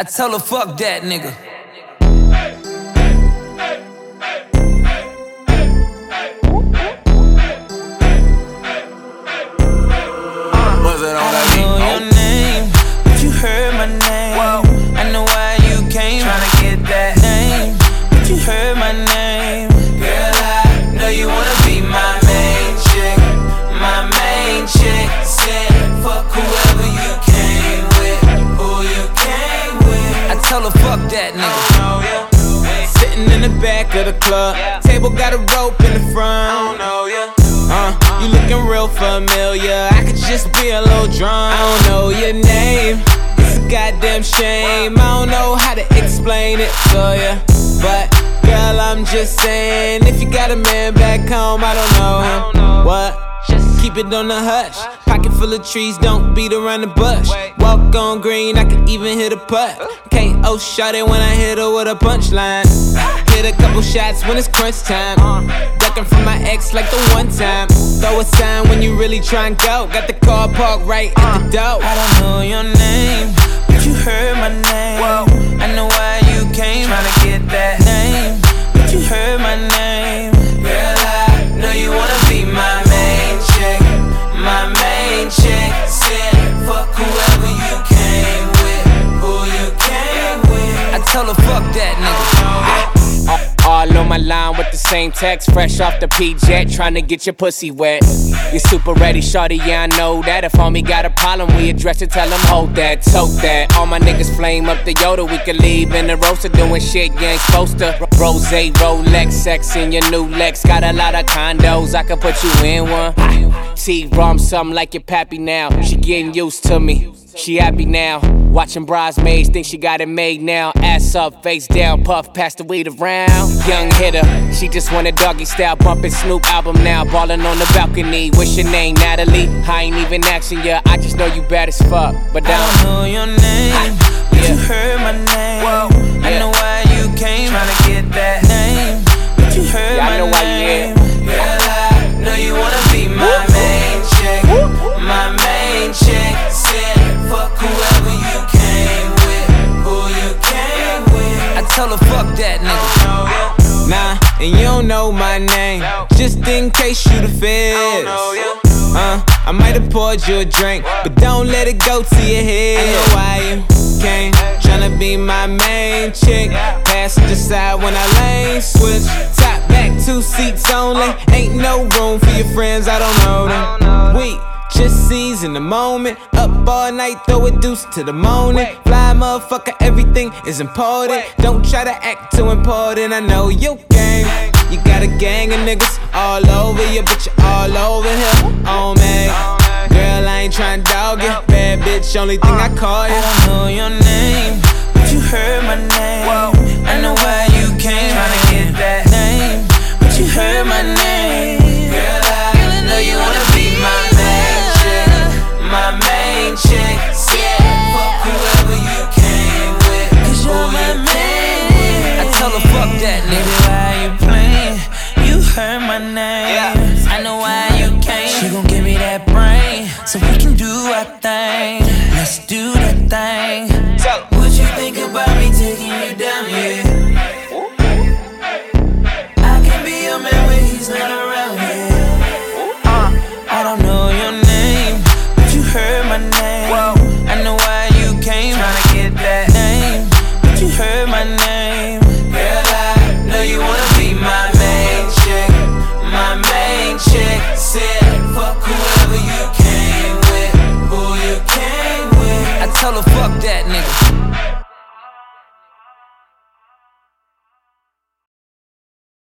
I tell her, fuck that nigga. Back of the club. Table got a rope in the I don't front. Uh, you looking real familiar. I could just be a little drunk. I don't know your name. It's a goddamn shame. I don't know how to explain it to ya. But, girl, I'm just saying. If you got a man back home, I don't know him. What? Just keep it on the hush. Pocket full of trees, don't beat around the bush. Walk on green, I can even hit a putt. KO shot it when I hit her with a punchline. Hit a couple shots when it's crunch time. Uh. Ducking from my ex like the one time. Throw a sign when you really try and go. Got the car parked right at the uh. door. I don't know your name, same text, fresh off the P-Jet, tryna get your pussy wet. You're super ready, shorty, yeah, I know that. If homie got a problem, we address it, tell him hold that, tote that. All my niggas flame up the Yoda, we can leave in the roaster doing shit you ain't supposed to. Rose, Rolex, sex in your new Lex. Got a lot of condos, I can put you in one. T-Rom, something like your pappy now. She getting used to me. She happy now. Watching bridesmaids, think she got it made now. Ass up, face down, puff, pass the weed around. Young hitter, she just want a doggy style, bumping Snoop album now. Ballin' on the balcony. What's your name, Natalie? I ain't even asking ya, I just know you bad as fuck. But I don't know your name, but you heard my name. I Yeah. know why you came. Tryna get that name, but you heard Yeah, I my why name. I that nigga. Nah, and you don't know my name. Just in case you the feds. Uh, I might have poured you a drink, but don't let it go to your head. I know why you came, tryna be my main chick. Passenger side when I lane switch. Top back, two seats only. Ain't no room for your friends, I don't know them. We just seize in the moment. Up all night, throw a deuce to the morning. Fly motherfucker, everything is important. Don't try to act too important, I know you game. You got a gang of niggas all over you, but you all over here. Oh, On me. Girl, I ain't tryna dog you. Bad bitch, only thing I call you. don't know your name, so we can do our thing. Let's do tell her, fuck that nigga.